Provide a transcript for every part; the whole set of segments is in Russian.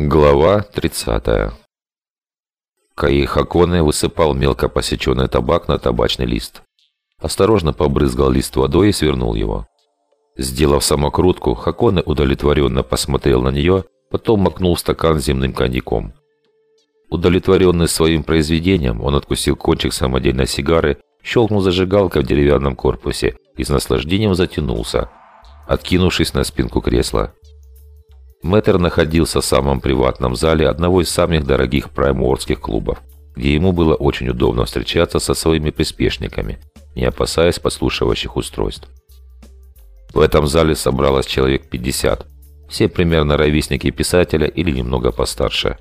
Глава 30. Каи Хаконе высыпал мелко посеченный табак на табачный лист. Осторожно побрызгал лист водой и свернул его. Сделав самокрутку, Хаконе удовлетворенно посмотрел на нее, потом макнул стакан земным коньяком. Удовлетворенный своим произведением, он откусил кончик самодельной сигары, щелкнул зажигалкой в деревянном корпусе и с наслаждением затянулся, откинувшись на спинку кресла. Мэтр находился в самом приватном зале одного из самых дорогих праймуорских клубов, где ему было очень удобно встречаться со своими приспешниками, не опасаясь подслушивающих устройств. В этом зале собралось человек 50, все примерно ровесники писателя или немного постарше.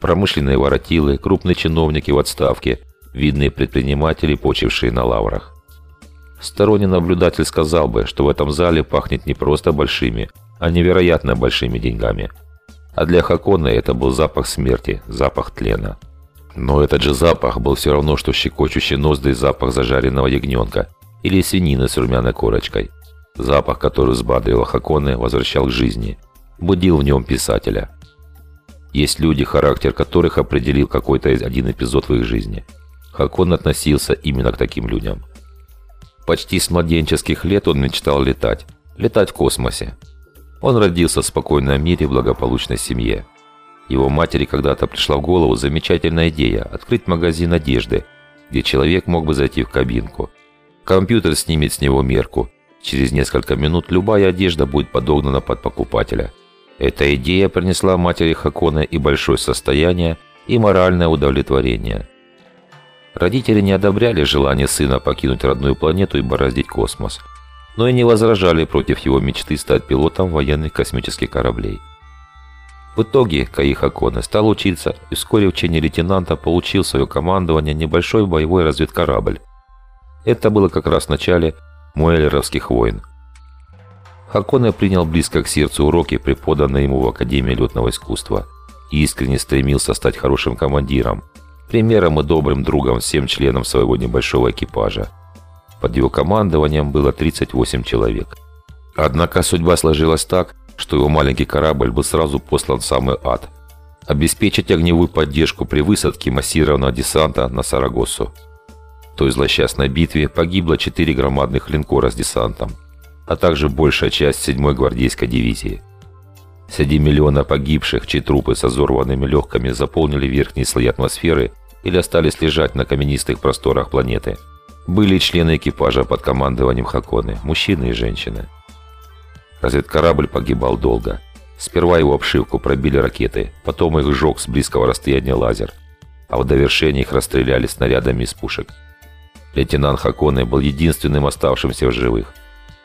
Промышленные воротилы, крупные чиновники в отставке, видные предприниматели, почившие на лаврах. Сторонний наблюдатель сказал бы, что в этом зале пахнет не просто большими, а невероятно большими деньгами. А для Хакона это был запах смерти, запах тлена. Но этот же запах был все равно, что щекочущий ноздри запах зажаренного ягненка или свинины с румяной корочкой. Запах, который взбадривал Хаконе, возвращал к жизни, будил в нем писателя. Есть люди, характер которых определил какой-то один эпизод в их жизни. Хакон относился именно к таким людям. Почти с младенческих лет он мечтал летать. Летать в космосе. Он родился в спокойном мире, в благополучной семье. Его матери когда-то пришла в голову замечательная идея – открыть магазин одежды, где человек мог бы зайти в кабинку. Компьютер снимет с него мерку. Через несколько минут любая одежда будет подогнана под покупателя. Эта идея принесла матери Хакона и большое состояние, и моральное удовлетворение. Родители не одобряли желание сына покинуть родную планету и бороздить космос – но и не возражали против его мечты стать пилотом военных космических кораблей. В итоге Каих Аконе стал учиться и вскоре в чине лейтенанта получил свое командование небольшой боевой разведкорабль. Это было как раз в начале Муэллеровских войн. Хаконе принял близко к сердцу уроки, преподанные ему в Академии летного искусства, и искренне стремился стать хорошим командиром, примером и добрым другом всем членам своего небольшого экипажа. Под его командованием было 38 человек. Однако судьба сложилась так, что его маленький корабль был сразу послан в самый ад. Обеспечить огневую поддержку при высадке массированного десанта на Сарагосу. В той злосчастной битве погибло 4 громадных линкора с десантом, а также большая часть 7-й гвардейской дивизии. Среди миллиона погибших, чьи трупы с озорванными легками заполнили верхние слои атмосферы или остались лежать на каменистых просторах планеты – были члены экипажа под командованием Хаконы, мужчины и женщины. Разведкорабль погибал долго. Сперва его обшивку пробили ракеты, потом их сжег с близкого расстояния лазер, а в довершение их расстреляли снарядами из пушек. Лейтенант Хаконе был единственным оставшимся в живых.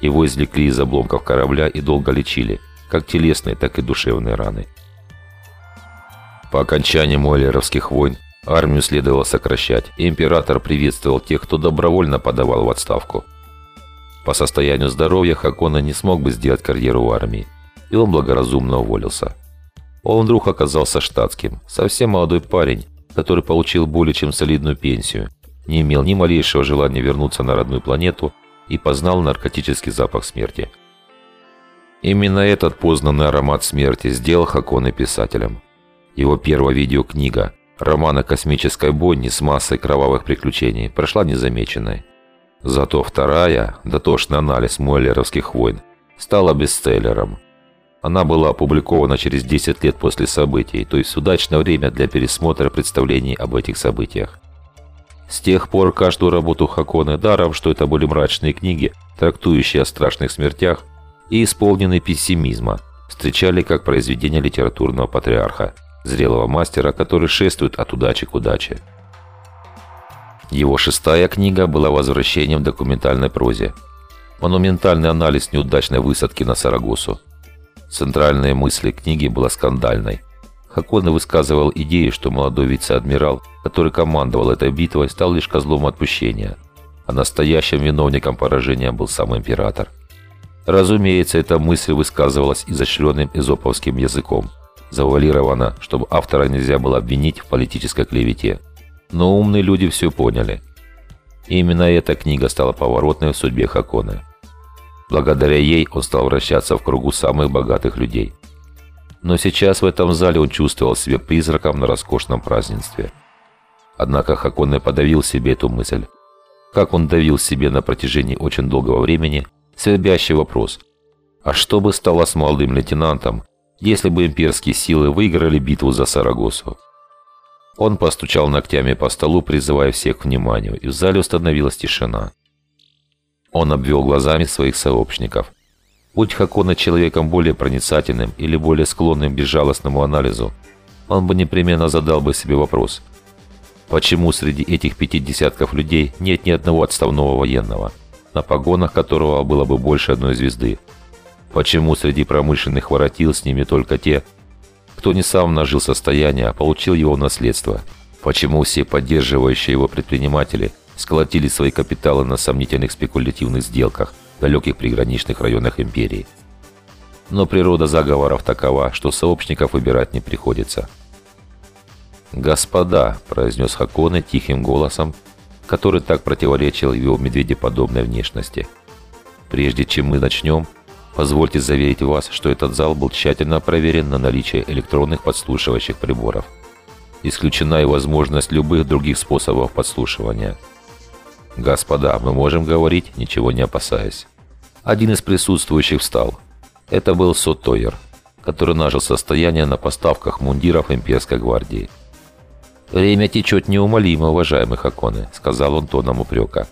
Его извлекли из обломков корабля и долго лечили, как телесные, так и душевные раны. По окончании Муэллеровских войн Армию следовало сокращать, и император приветствовал тех, кто добровольно подавал в отставку. По состоянию здоровья Хакона не смог бы сделать карьеру в армии, и он благоразумно уволился. Он вдруг оказался штатским, совсем молодой парень, который получил более чем солидную пенсию, не имел ни малейшего желания вернуться на родную планету и познал наркотический запах смерти. Именно этот познанный аромат смерти сделал Хакона писателем. Его первая видеокнига Роман о космической бойне с массой кровавых приключений прошла незамеченной. Зато вторая, дотошный анализ Муэллеровских войн, стала бестселлером. Она была опубликована через 10 лет после событий, то есть удачное время для пересмотра представлений об этих событиях. С тех пор каждую работу Хаконе, даром, что это были мрачные книги, трактующие о страшных смертях и исполненные пессимизма, встречали как произведение литературного патриарха – зрелого мастера, который шествует от удачи к удаче. Его шестая книга была возвращением в документальной прозе. Монументальный анализ неудачной высадки на Сарагосу. Центральная мысль книги была скандальной. Хаконе высказывал идею, что молодой вице-адмирал, который командовал этой битвой, стал лишь козлом отпущения, а настоящим виновником поражения был сам император. Разумеется, эта мысль высказывалась изощренным эзоповским языком – завуалировано, чтобы автора нельзя было обвинить в политической клевете. Но умные люди все поняли. И именно эта книга стала поворотной в судьбе Хаконе. Благодаря ей он стал вращаться в кругу самых богатых людей. Но сейчас в этом зале он чувствовал себя призраком на роскошном празднестве. Однако Хаконе подавил себе эту мысль. Как он давил себе на протяжении очень долгого времени свербящий вопрос. А что бы стало с молодым лейтенантом, если бы имперские силы выиграли битву за Сарагосу? Он постучал ногтями по столу, призывая всех к вниманию, и в зале установилась тишина. Он обвел глазами своих сообщников. Будь Хакона человеком более проницательным или более склонным к безжалостному анализу, он бы непременно задал бы себе вопрос. Почему среди этих пяти десятков людей нет ни одного отставного военного, на погонах которого было бы больше одной звезды? Почему среди промышленных воротил с ними только те, кто не сам нажил состояние, а получил его наследство. Почему все поддерживающие его предприниматели сколотили свои капиталы на сомнительных спекулятивных сделках в далеких приграничных районах империи? Но природа заговоров такова, что сообщников выбирать не приходится. «Господа», – произнес Хаконе тихим голосом, который так противоречил его медведеподобной внешности. «Прежде чем мы начнем, Позвольте заверить вас, что этот зал был тщательно проверен на наличие электронных подслушивающих приборов. Исключена и возможность любых других способов подслушивания. Господа, мы можем говорить, ничего не опасаясь. Один из присутствующих встал. Это был Сотойер, который нажил состояние на поставках мундиров имперской гвардии. «Время течет неумолимо, уважаемый Хаконе», — сказал он тоном упрека.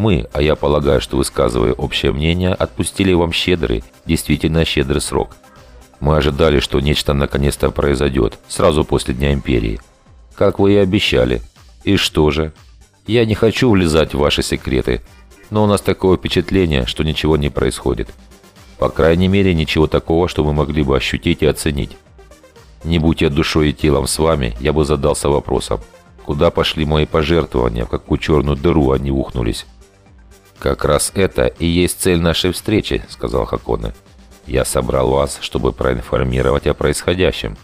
Мы, а я полагаю, что высказывая общее мнение, отпустили вам щедрый, действительно щедрый срок. Мы ожидали, что нечто наконец-то произойдет, сразу после Дня Империи. Как вы и обещали. И что же? Я не хочу влезать в ваши секреты, но у нас такое впечатление, что ничего не происходит. По крайней мере, ничего такого, что мы могли бы ощутить и оценить. Не будь я душой и телом с вами, я бы задался вопросом, куда пошли мои пожертвования, в какую черную дыру они ухнулись. «Как раз это и есть цель нашей встречи», — сказал Хаконе. «Я собрал вас, чтобы проинформировать о происходящем».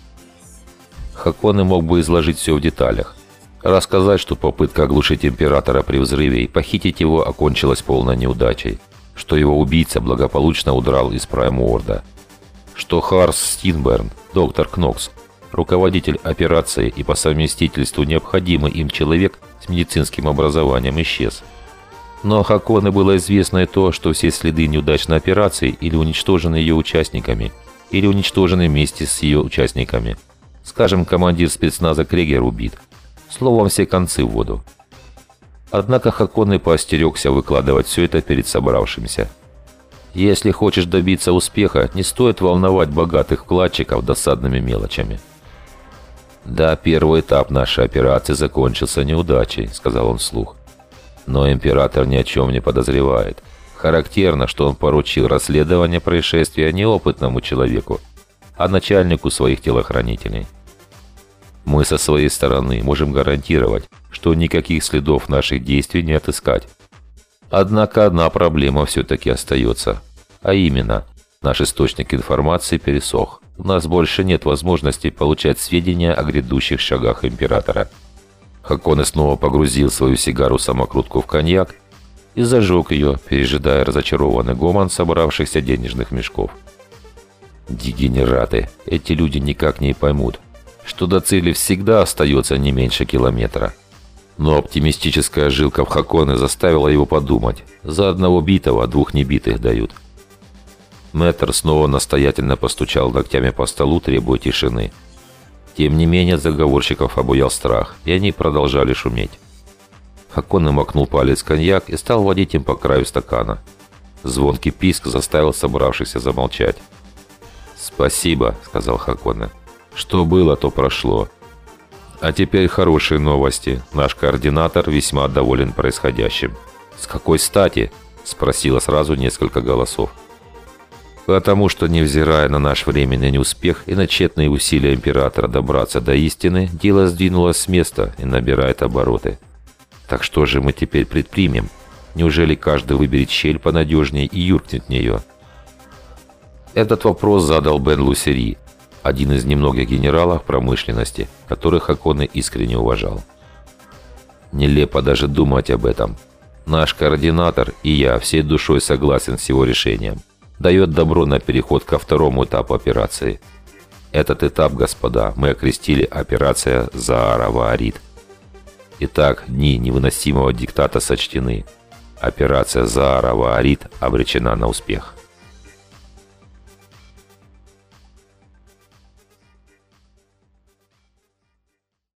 Хаконе мог бы изложить все в деталях. Рассказать, что попытка оглушить императора при взрыве и похитить его окончилась полной неудачей, что его убийца благополучно удрал из Прайм-Уорда, что Харс Стинберн, доктор Кнокс, руководитель операции и по совместительству необходимый им человек с медицинским образованием исчез – но Хаконе было известно и то, что все следы неудачной операции или уничтожены ее участниками, или уничтожены вместе с ее участниками. Скажем, командир спецназа Крегер убит. Словом, все концы в воду. Однако Хаконе поостерегся выкладывать все это перед собравшимся. Если хочешь добиться успеха, не стоит волновать богатых вкладчиков досадными мелочами. «Да, первый этап нашей операции закончился неудачей», — сказал он вслух. Но император ни о чем не подозревает. Характерно, что он поручил расследование происшествия неопытному человеку, а начальнику своих телохранителей. Мы со своей стороны можем гарантировать, что никаких следов наших действий не отыскать. Однако одна проблема все-таки остается. А именно, наш источник информации пересох. У нас больше нет возможности получать сведения о грядущих шагах императора. Хаконе снова погрузил свою сигару-самокрутку в коньяк и зажег ее, пережидая разочарованный гомон собравшихся денежных мешков. Дегенераты, эти люди никак не поймут, что до цели всегда остается не меньше километра. Но оптимистическая жилка в Хаконе заставила его подумать. За одного битого двух небитых дают. Мэтр снова настоятельно постучал ногтями по столу, требуя тишины. Тем не менее, заговорщиков обуял страх, и они продолжали шуметь. Хаконе макнул палец коньяк и стал водить им по краю стакана. Звонкий писк заставил собравшихся замолчать. «Спасибо», — сказал Хаконе. «Что было, то прошло. А теперь хорошие новости. Наш координатор весьма доволен происходящим». «С какой стати?» — спросило сразу несколько голосов. Потому что, невзирая на наш временный неуспех и на тщетные усилия императора добраться до истины, дело сдвинулось с места и набирает обороты. Так что же мы теперь предпримем? Неужели каждый выберет щель понадежнее и юркнет в нее? Этот вопрос задал Бен Лусери, один из немногих генералов промышленности, которых Аконе искренне уважал. Нелепо даже думать об этом. Наш координатор и я всей душой согласен с его решением – дает добро на переход ко второму этапу операции. Этот этап, господа, мы окрестили операция «Заара-Ваарит». Итак, дни невыносимого диктата сочтены. Операция «Заара-Ваарит» обречена на успех.